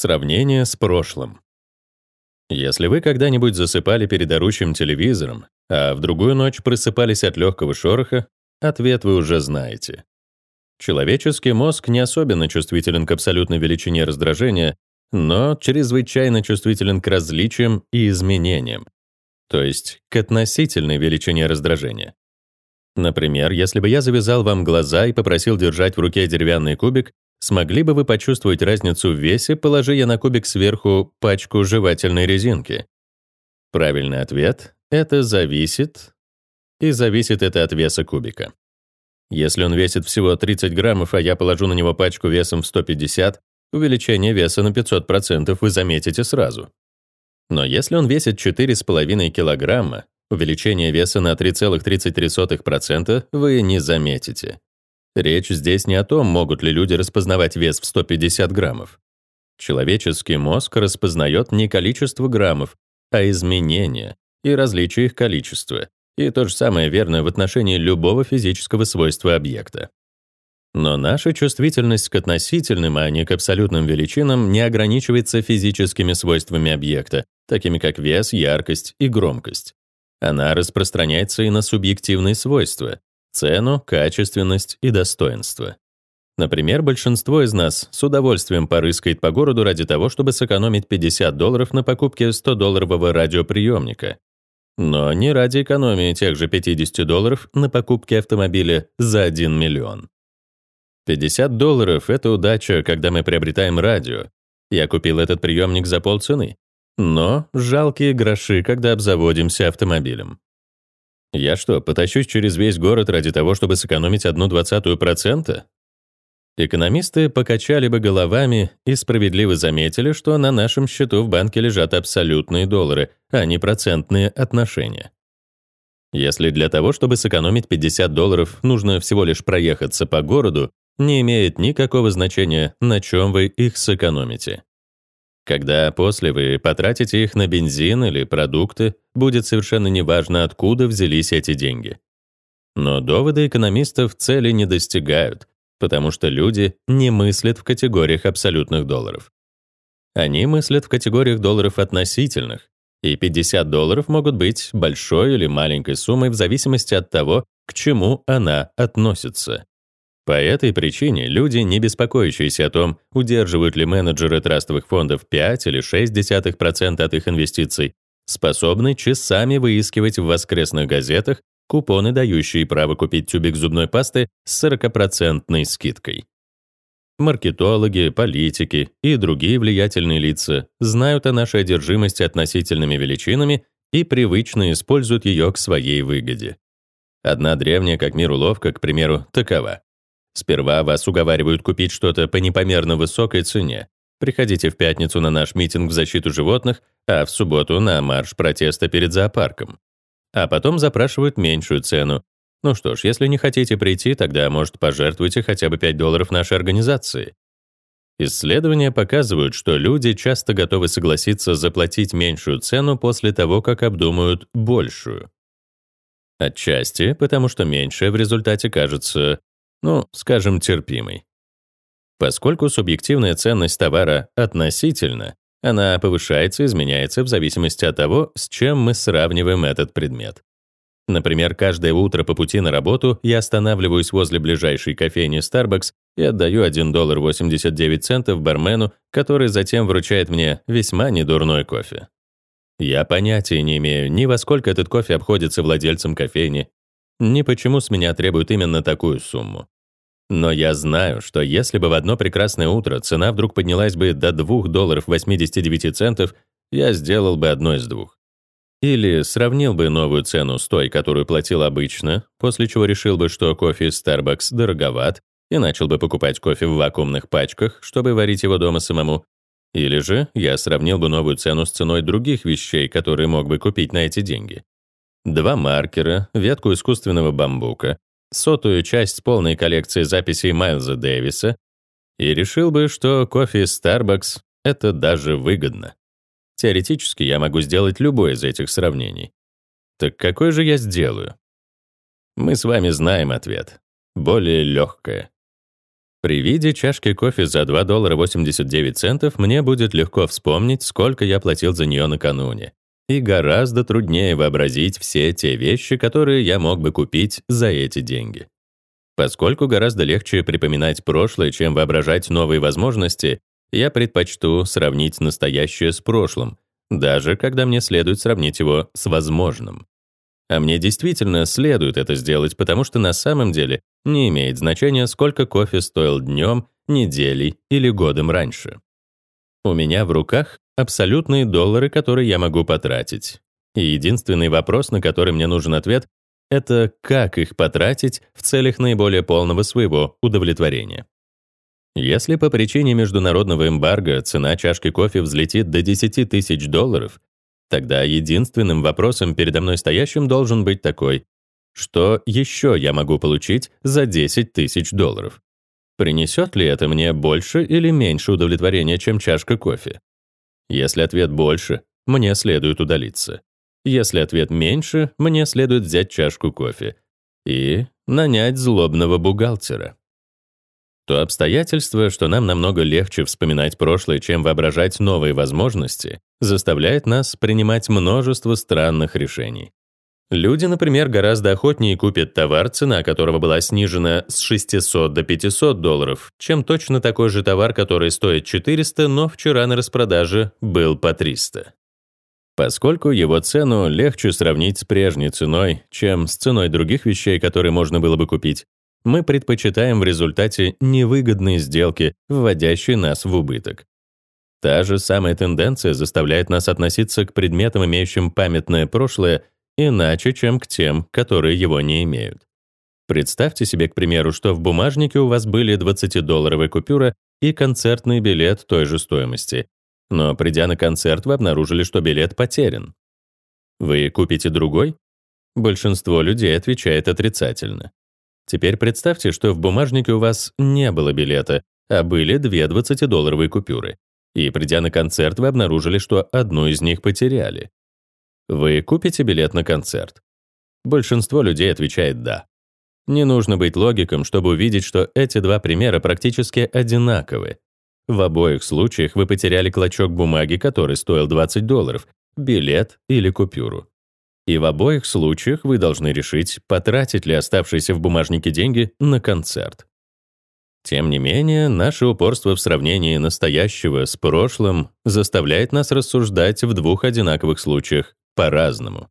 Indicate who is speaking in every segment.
Speaker 1: Сравнение с прошлым. Если вы когда-нибудь засыпали перед орущим телевизором, а в другую ночь просыпались от легкого шороха, ответ вы уже знаете. Человеческий мозг не особенно чувствителен к абсолютной величине раздражения, но чрезвычайно чувствителен к различиям и изменениям, то есть к относительной величине раздражения. Например, если бы я завязал вам глаза и попросил держать в руке деревянный кубик, смогли бы вы почувствовать разницу в весе, положи я на кубик сверху пачку жевательной резинки? Правильный ответ — это зависит, и зависит это от веса кубика. Если он весит всего 30 граммов, а я положу на него пачку весом в 150, увеличение веса на 500% вы заметите сразу. Но если он весит 4,5 килограмма, увеличение веса на 3,33% вы не заметите. Речь здесь не о том, могут ли люди распознавать вес в 150 граммов. Человеческий мозг распознает не количество граммов, а изменения и различие их количества. И то же самое верно в отношении любого физического свойства объекта. Но наша чувствительность к относительным, а не к абсолютным величинам не ограничивается физическими свойствами объекта, такими как вес, яркость и громкость. Она распространяется и на субъективные свойства — цену, качественность и достоинство. Например, большинство из нас с удовольствием порыскает по городу ради того, чтобы сэкономить 50 долларов на покупке 100-долларового радиоприемника. Но не ради экономии тех же 50 долларов на покупке автомобиля за 1 миллион. 50 долларов — это удача, когда мы приобретаем радио. Я купил этот приемник за полцены. Но жалкие гроши, когда обзаводимся автомобилем. Я что, потащусь через весь город ради того, чтобы сэкономить одну двадцатую процента? Экономисты покачали бы головами и справедливо заметили, что на нашем счету в банке лежат абсолютные доллары, а не процентные отношения. Если для того, чтобы сэкономить 50 долларов, нужно всего лишь проехаться по городу, не имеет никакого значения, на чем вы их сэкономите. Когда после вы потратите их на бензин или продукты, будет совершенно неважно, откуда взялись эти деньги. Но доводы экономистов цели не достигают, потому что люди не мыслят в категориях абсолютных долларов. Они мыслят в категориях долларов относительных, и 50 долларов могут быть большой или маленькой суммой в зависимости от того, к чему она относится. По этой причине люди, не беспокоящиеся о том, удерживают ли менеджеры трастовых фондов 5 или 6% от их инвестиций, способны часами выискивать в воскресных газетах купоны, дающие право купить тюбик зубной пасты с 40% скидкой. Маркетологи, политики и другие влиятельные лица знают о нашей одержимости относительными величинами и привычно используют ее к своей выгоде. Одна древняя как мир уловка, к примеру, такова. Сперва вас уговаривают купить что-то по непомерно высокой цене. Приходите в пятницу на наш митинг в защиту животных, а в субботу на марш протеста перед зоопарком. А потом запрашивают меньшую цену. Ну что ж, если не хотите прийти, тогда, может, пожертвуйте хотя бы 5 долларов нашей организации. Исследования показывают, что люди часто готовы согласиться заплатить меньшую цену после того, как обдумают большую. Отчасти потому, что меньшее в результате кажется ну, скажем, терпимой. Поскольку субъективная ценность товара относительна, она повышается и изменяется в зависимости от того, с чем мы сравниваем этот предмет. Например, каждое утро по пути на работу я останавливаюсь возле ближайшей кофейни Starbucks и отдаю 1 доллар 89 центов бармену, который затем вручает мне весьма недурной кофе. Я понятия не имею ни во сколько этот кофе обходится владельцам кофейни, ни почему с меня требуют именно такую сумму. Но я знаю, что если бы в одно прекрасное утро цена вдруг поднялась бы до 2 долларов 89 центов, я сделал бы одно из двух. Или сравнил бы новую цену с той, которую платил обычно, после чего решил бы, что кофе из Starbucks дороговат, и начал бы покупать кофе в вакуумных пачках, чтобы варить его дома самому. Или же я сравнил бы новую цену с ценой других вещей, которые мог бы купить на эти деньги два маркера, ветку искусственного бамбука, сотую часть полной коллекции записей Майлза Дэвиса и решил бы, что кофе из Starbucks — это даже выгодно. Теоретически я могу сделать любое из этих сравнений. Так какой же я сделаю? Мы с вами знаем ответ. Более легкое. При виде чашки кофе за 2 доллара 89 центов мне будет легко вспомнить, сколько я платил за нее накануне. И гораздо труднее вообразить все те вещи, которые я мог бы купить за эти деньги. Поскольку гораздо легче припоминать прошлое, чем воображать новые возможности, я предпочту сравнить настоящее с прошлым, даже когда мне следует сравнить его с возможным. А мне действительно следует это сделать, потому что на самом деле не имеет значения, сколько кофе стоил днем, неделей или годом раньше. У меня в руках абсолютные доллары, которые я могу потратить. И единственный вопрос, на который мне нужен ответ, это как их потратить в целях наиболее полного своего удовлетворения. Если по причине международного эмбарго цена чашки кофе взлетит до 10 тысяч долларов, Тогда единственным вопросом передо мной стоящим должен быть такой, что еще я могу получить за 10 тысяч долларов? Принесет ли это мне больше или меньше удовлетворения, чем чашка кофе? Если ответ больше, мне следует удалиться. Если ответ меньше, мне следует взять чашку кофе и нанять злобного бухгалтера. То обстоятельство, что нам намного легче вспоминать прошлое, чем воображать новые возможности, заставляет нас принимать множество странных решений. Люди, например, гораздо охотнее купят товар, цена которого была снижена с 600 до 500 долларов, чем точно такой же товар, который стоит 400, но вчера на распродаже был по 300. Поскольку его цену легче сравнить с прежней ценой, чем с ценой других вещей, которые можно было бы купить, мы предпочитаем в результате невыгодные сделки, вводящие нас в убыток. Та же самая тенденция заставляет нас относиться к предметам, имеющим памятное прошлое, иначе, чем к тем, которые его не имеют. Представьте себе, к примеру, что в бумажнике у вас были 20-долларовая купюра и концертный билет той же стоимости. Но придя на концерт, вы обнаружили, что билет потерян. Вы купите другой? Большинство людей отвечает отрицательно. Теперь представьте, что в бумажнике у вас не было билета, а были две 20-долларовые купюры. И придя на концерт, вы обнаружили, что одну из них потеряли. Вы купите билет на концерт? Большинство людей отвечает «да». Не нужно быть логиком, чтобы увидеть, что эти два примера практически одинаковы. В обоих случаях вы потеряли клочок бумаги, который стоил 20 долларов, билет или купюру. И в обоих случаях вы должны решить, потратить ли оставшиеся в бумажнике деньги на концерт. Тем не менее, наше упорство в сравнении настоящего с прошлым заставляет нас рассуждать в двух одинаковых случаях по-разному.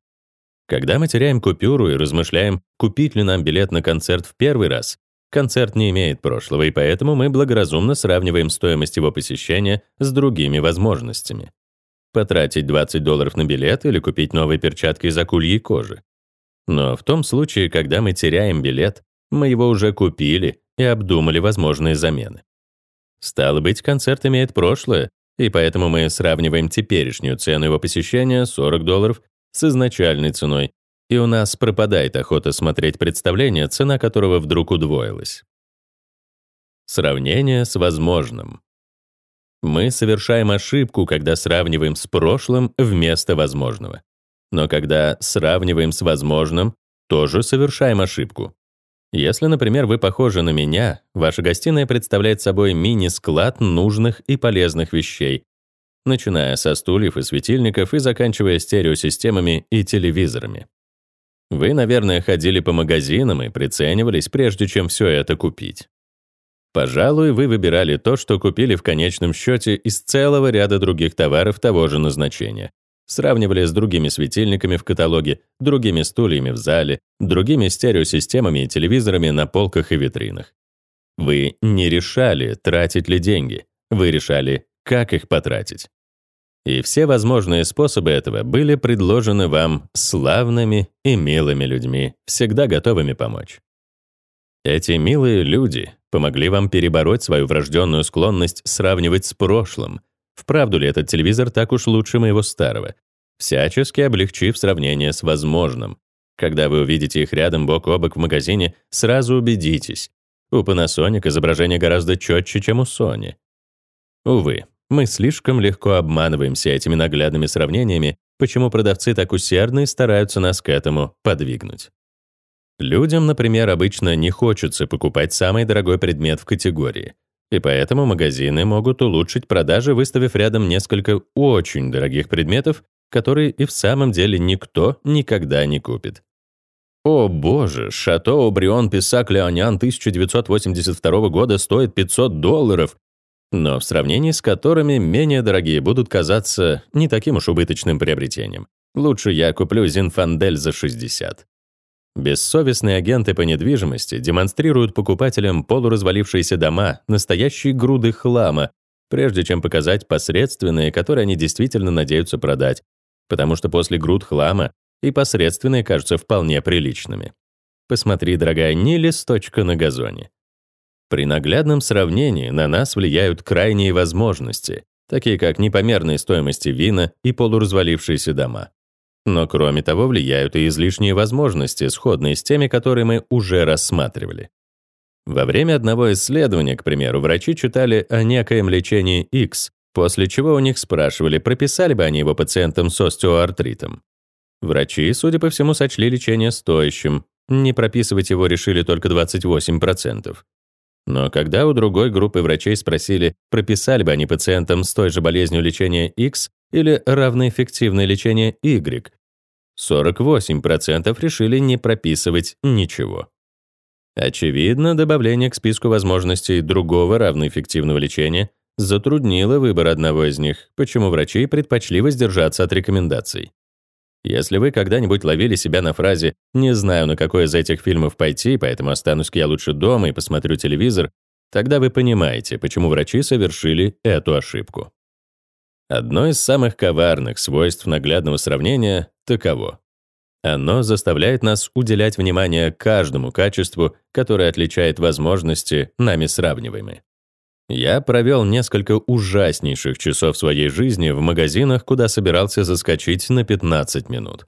Speaker 1: Когда мы теряем купюру и размышляем, купить ли нам билет на концерт в первый раз, концерт не имеет прошлого, и поэтому мы благоразумно сравниваем стоимость его посещения с другими возможностями потратить 20 долларов на билет или купить новые перчатки из акульей кожи. Но в том случае, когда мы теряем билет, мы его уже купили и обдумали возможные замены. Стало быть, концерт имеет прошлое, и поэтому мы сравниваем теперешнюю цену его посещения 40 долларов с изначальной ценой, и у нас пропадает охота смотреть представление, цена которого вдруг удвоилась. Сравнение с возможным. Мы совершаем ошибку, когда сравниваем с прошлым вместо возможного. Но когда сравниваем с возможным, тоже совершаем ошибку. Если, например, вы похожи на меня, ваша гостиная представляет собой мини-склад нужных и полезных вещей, начиная со стульев и светильников и заканчивая стереосистемами и телевизорами. Вы, наверное, ходили по магазинам и приценивались, прежде чем все это купить. Пожалуй, вы выбирали то, что купили в конечном счете из целого ряда других товаров того же назначения. Сравнивали с другими светильниками в каталоге, другими стульями в зале, другими стереосистемами и телевизорами на полках и витринах. Вы не решали, тратить ли деньги. Вы решали, как их потратить. И все возможные способы этого были предложены вам славными и милыми людьми, всегда готовыми помочь. Эти милые люди помогли вам перебороть свою врожденную склонность сравнивать с прошлым. Вправду ли этот телевизор так уж лучше моего старого? Всячески облегчив сравнение с возможным. Когда вы увидите их рядом бок о бок в магазине, сразу убедитесь. У Panasonic изображение гораздо четче, чем у Sony. Увы, мы слишком легко обманываемся этими наглядными сравнениями, почему продавцы так усердно и стараются нас к этому подвигнуть. Людям, например, обычно не хочется покупать самый дорогой предмет в категории, и поэтому магазины могут улучшить продажи, выставив рядом несколько очень дорогих предметов, которые и в самом деле никто никогда не купит. О боже, Шато Обрион Писак Леонян 1982 года стоит 500 долларов, но в сравнении с которыми менее дорогие будут казаться не таким уж убыточным приобретением. Лучше я куплю Зинфандель за 60. Бессовестные агенты по недвижимости демонстрируют покупателям полуразвалившиеся дома, настоящие груды хлама, прежде чем показать посредственные, которые они действительно надеются продать, потому что после груд хлама и посредственные кажутся вполне приличными. Посмотри, дорогая, не листочка на газоне. При наглядном сравнении на нас влияют крайние возможности, такие как непомерные стоимости вина и полуразвалившиеся дома. Но кроме того влияют и излишние возможности, сходные с теми, которые мы уже рассматривали. Во время одного исследования, к примеру, врачи читали о некоем лечении X, после чего у них спрашивали, прописали бы они его пациентам с остеоартритом. Врачи, судя по всему, сочли лечение стоящим. Не прописывать его решили только 28%. Но когда у другой группы врачей спросили, прописали бы они пациентам с той же болезнью лечение X или равноэффективное лечение Y, 48% решили не прописывать ничего. Очевидно, добавление к списку возможностей другого равноэффективного лечения затруднило выбор одного из них, почему врачи предпочли воздержаться от рекомендаций. Если вы когда-нибудь ловили себя на фразе «не знаю, на какой из этих фильмов пойти, поэтому останусь-ка я лучше дома и посмотрю телевизор», тогда вы понимаете, почему врачи совершили эту ошибку. Одно из самых коварных свойств наглядного сравнения таково. Оно заставляет нас уделять внимание каждому качеству, которое отличает возможности, нами сравниваемые. Я провел несколько ужаснейших часов своей жизни в магазинах, куда собирался заскочить на 15 минут.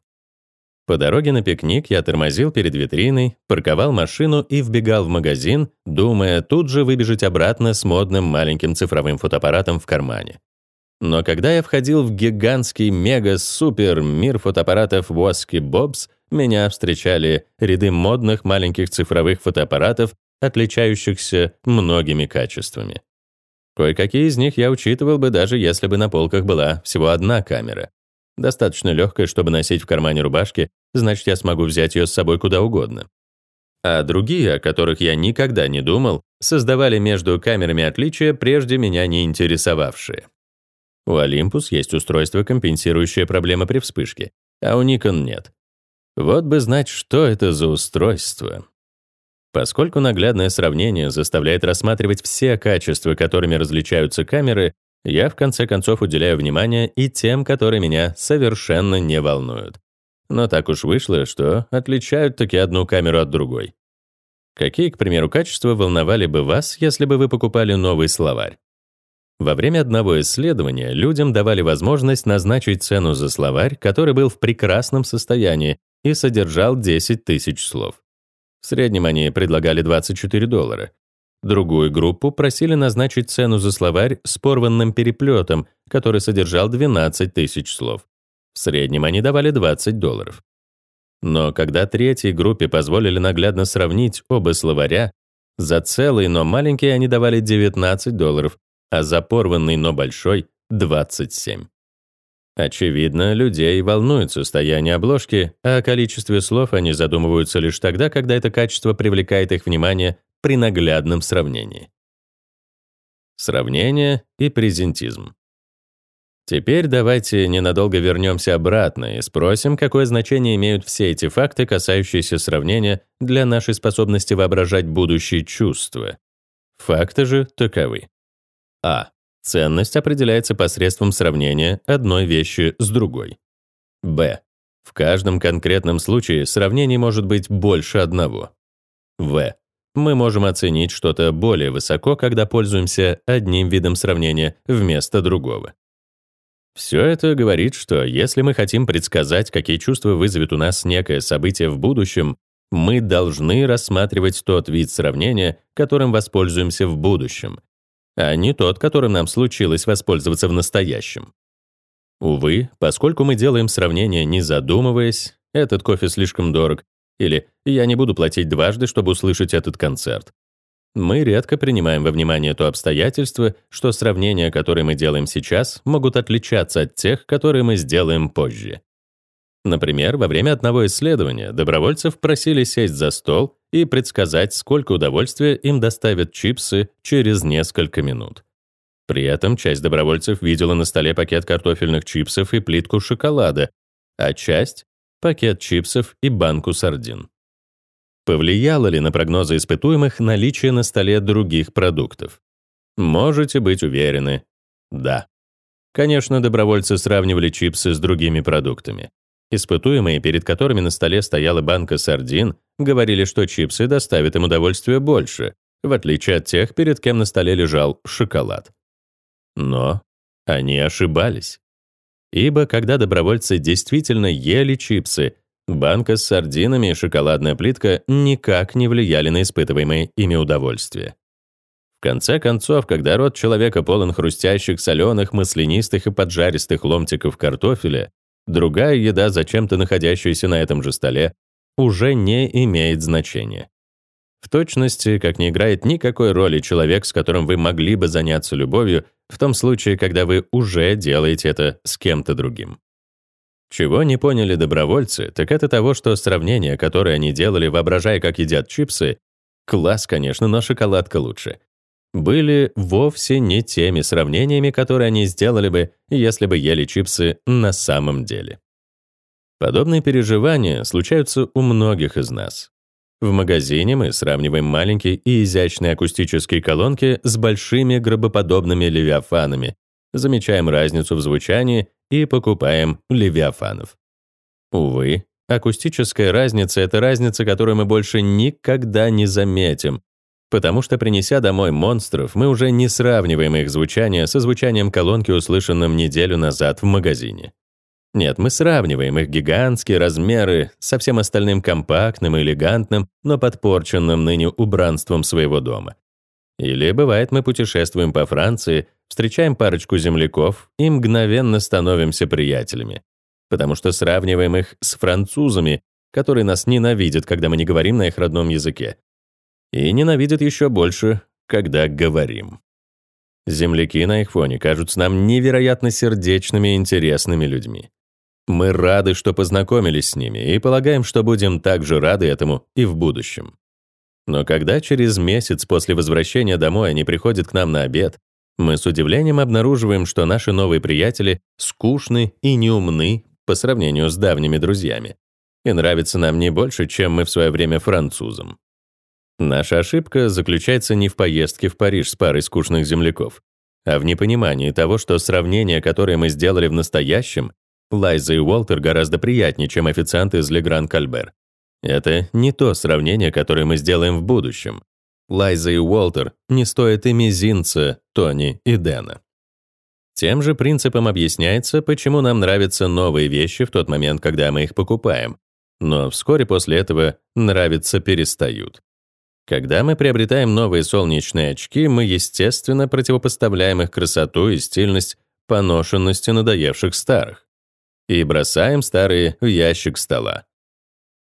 Speaker 1: По дороге на пикник я тормозил перед витриной, парковал машину и вбегал в магазин, думая тут же выбежать обратно с модным маленьким цифровым фотоаппаратом в кармане. Но когда я входил в гигантский мега-супер мир фотоаппаратов Воски Бобс, меня встречали ряды модных маленьких цифровых фотоаппаратов, отличающихся многими качествами. Кое-какие из них я учитывал бы, даже если бы на полках была всего одна камера. Достаточно легкая, чтобы носить в кармане рубашки, значит, я смогу взять ее с собой куда угодно. А другие, о которых я никогда не думал, создавали между камерами отличия, прежде меня не интересовавшие. У Olympus есть устройство, компенсирующее проблемы при вспышке, а у Nikon нет. Вот бы знать, что это за устройство. Поскольку наглядное сравнение заставляет рассматривать все качества, которыми различаются камеры, я в конце концов уделяю внимание и тем, которые меня совершенно не волнуют. Но так уж вышло, что отличают таки одну камеру от другой. Какие, к примеру, качества волновали бы вас, если бы вы покупали новый словарь? Во время одного исследования людям давали возможность назначить цену за словарь, который был в прекрасном состоянии и содержал 10 тысяч слов. В среднем они предлагали 24 доллара. Другую группу просили назначить цену за словарь с порванным переплетом, который содержал 12 тысяч слов. В среднем они давали 20 долларов. Но когда третьей группе позволили наглядно сравнить оба словаря, за целый, но маленький они давали 19 долларов, а за порванный, но большой — 27. Очевидно, людей волнует состояние обложки, а о количестве слов они задумываются лишь тогда, когда это качество привлекает их внимание при наглядном сравнении. Сравнение и презентизм. Теперь давайте ненадолго вернемся обратно и спросим, какое значение имеют все эти факты, касающиеся сравнения, для нашей способности воображать будущие чувства. Факты же таковы. А. Ценность определяется посредством сравнения одной вещи с другой. Б. В каждом конкретном случае сравнений может быть больше одного. В. Мы можем оценить что-то более высоко, когда пользуемся одним видом сравнения вместо другого. Все это говорит, что если мы хотим предсказать, какие чувства вызовет у нас некое событие в будущем, мы должны рассматривать тот вид сравнения, которым воспользуемся в будущем, а не тот, которым нам случилось воспользоваться в настоящем. Увы, поскольку мы делаем сравнение не задумываясь, этот кофе слишком дорог, или я не буду платить дважды, чтобы услышать этот концерт. Мы редко принимаем во внимание то обстоятельство, что сравнения, которые мы делаем сейчас, могут отличаться от тех, которые мы сделаем позже. Например, во время одного исследования добровольцев просили сесть за стол и предсказать, сколько удовольствия им доставят чипсы через несколько минут. При этом часть добровольцев видела на столе пакет картофельных чипсов и плитку шоколада, а часть — пакет чипсов и банку сардин. Повлияло ли на прогнозы испытуемых наличие на столе других продуктов? Можете быть уверены, да. Конечно, добровольцы сравнивали чипсы с другими продуктами. Испытуемые, перед которыми на столе стояла банка сардин, говорили, что чипсы доставят им удовольствие больше, в отличие от тех, перед кем на столе лежал шоколад. Но они ошибались. Ибо когда добровольцы действительно ели чипсы, банка с сардинами и шоколадная плитка никак не влияли на испытываемое ими удовольствие. В конце концов, когда рот человека полон хрустящих, соленых, маслянистых и поджаристых ломтиков картофеля, другая еда, зачем-то находящаяся на этом же столе, уже не имеет значения. В точности, как не играет никакой роли человек, с которым вы могли бы заняться любовью, в том случае, когда вы уже делаете это с кем-то другим. Чего не поняли добровольцы, так это того, что сравнение, которое они делали, воображая, как едят чипсы, класс, конечно, но шоколадка лучше, были вовсе не теми сравнениями, которые они сделали бы, если бы ели чипсы на самом деле. Подобные переживания случаются у многих из нас. В магазине мы сравниваем маленькие и изящные акустические колонки с большими гробоподобными левиафанами, замечаем разницу в звучании и покупаем левиафанов. Увы, акустическая разница — это разница, которую мы больше никогда не заметим, потому что, принеся домой монстров, мы уже не сравниваем их звучание со звучанием колонки, услышанным неделю назад в магазине. Нет, мы сравниваем их гигантские размеры со всем остальным компактным и элегантным, но подпорченным ныне убранством своего дома. Или, бывает, мы путешествуем по Франции, встречаем парочку земляков и мгновенно становимся приятелями, потому что сравниваем их с французами, которые нас ненавидят, когда мы не говорим на их родном языке, и ненавидят еще больше, когда говорим. Земляки на их фоне кажутся нам невероятно сердечными и интересными людьми. Мы рады, что познакомились с ними, и полагаем, что будем также рады этому и в будущем. Но когда через месяц после возвращения домой они приходят к нам на обед, мы с удивлением обнаруживаем, что наши новые приятели скучны и неумны по сравнению с давними друзьями и нравятся нам не больше, чем мы в свое время французам. Наша ошибка заключается не в поездке в Париж с парой скучных земляков, а в непонимании того, что сравнение, которое мы сделали в настоящем, Лайза и Уолтер гораздо приятнее, чем официанты из Легран Кальбер. Это не то сравнение, которое мы сделаем в будущем. Лайза и Уолтер не стоят и мизинца Тони и Дэна. Тем же принципом объясняется, почему нам нравятся новые вещи в тот момент, когда мы их покупаем, но вскоре после этого нравиться перестают. Когда мы приобретаем новые солнечные очки, мы, естественно, противопоставляем их красоту и стильность поношенности надоевших старых и бросаем старые в ящик стола.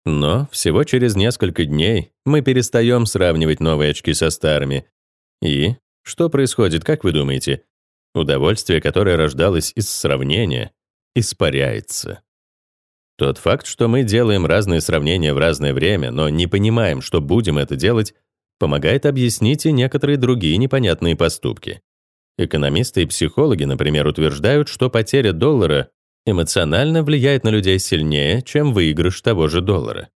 Speaker 1: Но всего через несколько дней мы перестаем сравнивать новые очки со старыми. И что происходит, как вы думаете? Удовольствие, которое рождалось из сравнения, испаряется. Тот факт, что мы делаем разные сравнения в разное время, но не понимаем, что будем это делать, помогает объяснить и некоторые другие непонятные поступки. Экономисты и психологи, например, утверждают, что потеря доллара эмоционально влияет на людей сильнее, чем выигрыш того же доллара.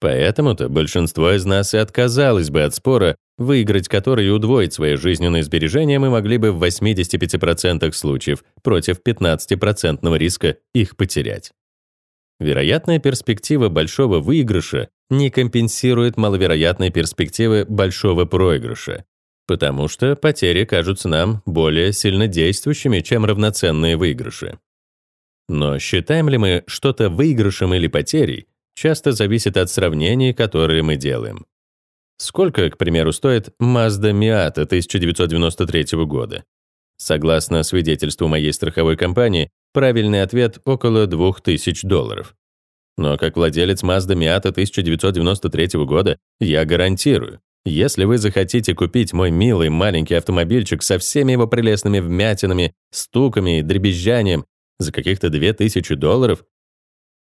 Speaker 1: Поэтому-то большинство из нас и отказалось бы от спора, выиграть который и удвоить свои жизненные сбережения мы могли бы в 85% случаев против 15% риска их потерять. Вероятная перспектива большого выигрыша не компенсирует маловероятной перспективы большого проигрыша, потому что потери кажутся нам более сильнодействующими, чем равноценные выигрыши. Но считаем ли мы что-то выигрышем или потерей, часто зависит от сравнений, которые мы делаем. Сколько, к примеру, стоит Mazda Miata 1993 года? Согласно свидетельству моей страховой компании, правильный ответ — около 2000 долларов. Но как владелец Mazda Miata 1993 года я гарантирую, если вы захотите купить мой милый маленький автомобильчик со всеми его прелестными вмятинами, стуками и дребезжанием за каких-то 2000 долларов,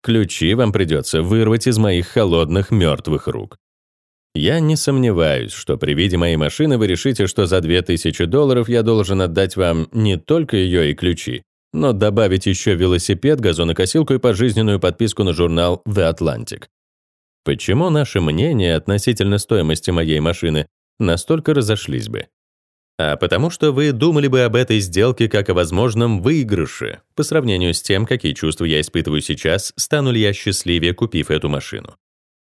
Speaker 1: ключи вам придется вырвать из моих холодных мертвых рук. Я не сомневаюсь, что при виде моей машины вы решите, что за 2000 долларов я должен отдать вам не только ее и ключи, но добавить еще велосипед, газонокосилку и пожизненную подписку на журнал The Atlantic. Почему наши мнения относительно стоимости моей машины настолько разошлись бы? А потому что вы думали бы об этой сделке как о возможном выигрыше, по сравнению с тем, какие чувства я испытываю сейчас, стану ли я счастливее, купив эту машину.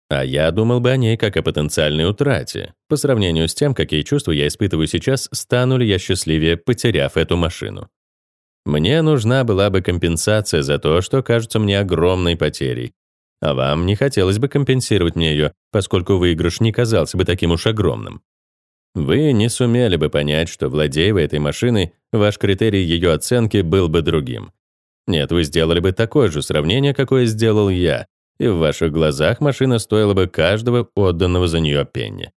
Speaker 1: А я думал бы о ней как о потенциальной утрате, по сравнению с тем, какие чувства я испытываю сейчас, стану ли я счастливее, потеряв эту машину. Мне нужна была бы компенсация за то, что кажется мне огромной потерей. А вам не хотелось бы компенсировать мне ее, поскольку выигрыш не казался бы таким уж огромным. Вы не сумели бы понять, что, владея этой машиной, ваш критерий ее оценки был бы другим. Нет, вы сделали бы такое же сравнение, какое сделал я, и в ваших глазах машина стоила бы каждого отданного за нее пенни.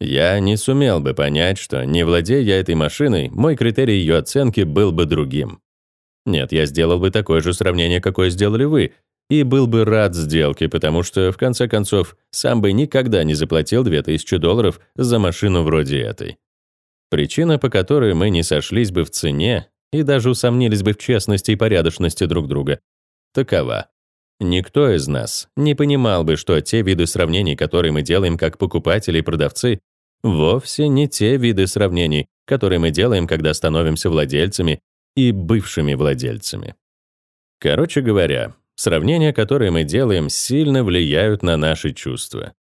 Speaker 1: Я не сумел бы понять, что, не владея я этой машиной, мой критерий ее оценки был бы другим. Нет, я сделал бы такое же сравнение, какое сделали вы, и был бы рад сделке, потому что, в конце концов, сам бы никогда не заплатил 2000 долларов за машину вроде этой. Причина, по которой мы не сошлись бы в цене и даже усомнились бы в честности и порядочности друг друга, такова. Никто из нас не понимал бы, что те виды сравнений, которые мы делаем как покупатели и продавцы, вовсе не те виды сравнений, которые мы делаем, когда становимся владельцами и бывшими владельцами. Короче говоря, сравнения, которые мы делаем, сильно влияют на наши чувства.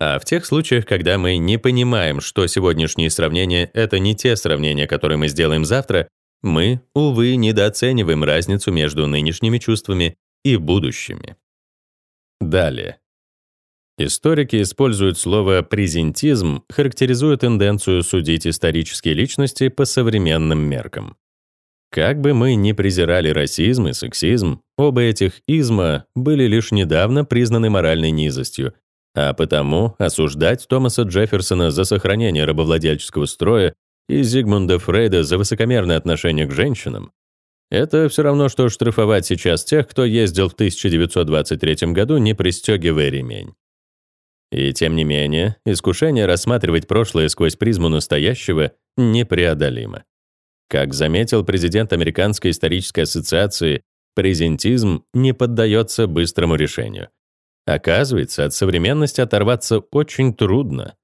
Speaker 1: А в тех случаях, когда мы не понимаем, что сегодняшние сравнения — это не те сравнения, которые мы сделаем завтра, мы, увы, недооцениваем разницу между нынешними чувствами и будущими. Далее. Историки используют слово «презентизм», характеризуя тенденцию судить исторические личности по современным меркам. Как бы мы ни презирали расизм и сексизм, оба этих изма были лишь недавно признаны моральной низостью, а потому осуждать Томаса Джефферсона за сохранение рабовладельческого строя и Зигмунда Фрейда за высокомерное отношение к женщинам это все равно, что штрафовать сейчас тех, кто ездил в 1923 году, не пристегивая ремень. И тем не менее, искушение рассматривать прошлое сквозь призму настоящего непреодолимо. Как заметил президент Американской исторической ассоциации, презентизм не поддается быстрому решению. Оказывается, от современности оторваться очень трудно.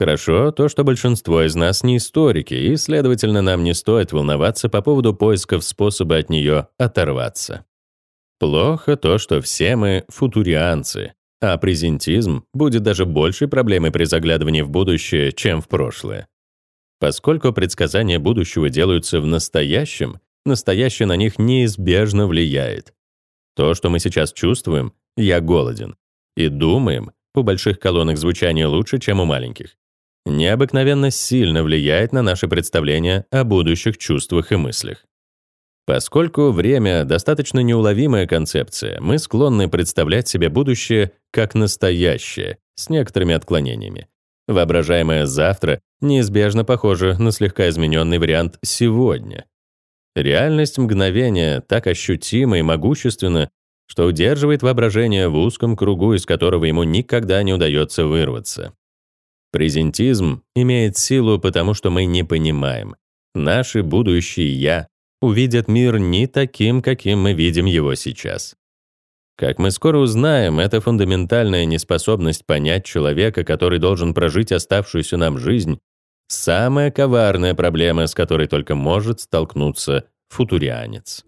Speaker 1: Хорошо то, что большинство из нас не историки, и, следовательно, нам не стоит волноваться по поводу поисков способа от нее оторваться. Плохо то, что все мы футурианцы, а презентизм будет даже большей проблемой при заглядывании в будущее, чем в прошлое. Поскольку предсказания будущего делаются в настоящем, настоящее на них неизбежно влияет. То, что мы сейчас чувствуем, «я голоден», и думаем, у больших колонок звучание лучше, чем у маленьких необыкновенно сильно влияет на наши представления о будущих чувствах и мыслях. Поскольку время — достаточно неуловимая концепция, мы склонны представлять себе будущее как настоящее, с некоторыми отклонениями. Воображаемое «завтра» неизбежно похоже на слегка измененный вариант «сегодня». Реальность мгновения так ощутима и могущественна, что удерживает воображение в узком кругу, из которого ему никогда не удается вырваться. Презентизм имеет силу, потому что мы не понимаем. Наши будущие «я» увидят мир не таким, каким мы видим его сейчас. Как мы скоро узнаем, это фундаментальная неспособность понять человека, который должен прожить оставшуюся нам жизнь, самая коварная проблема, с которой только может столкнуться футурианец.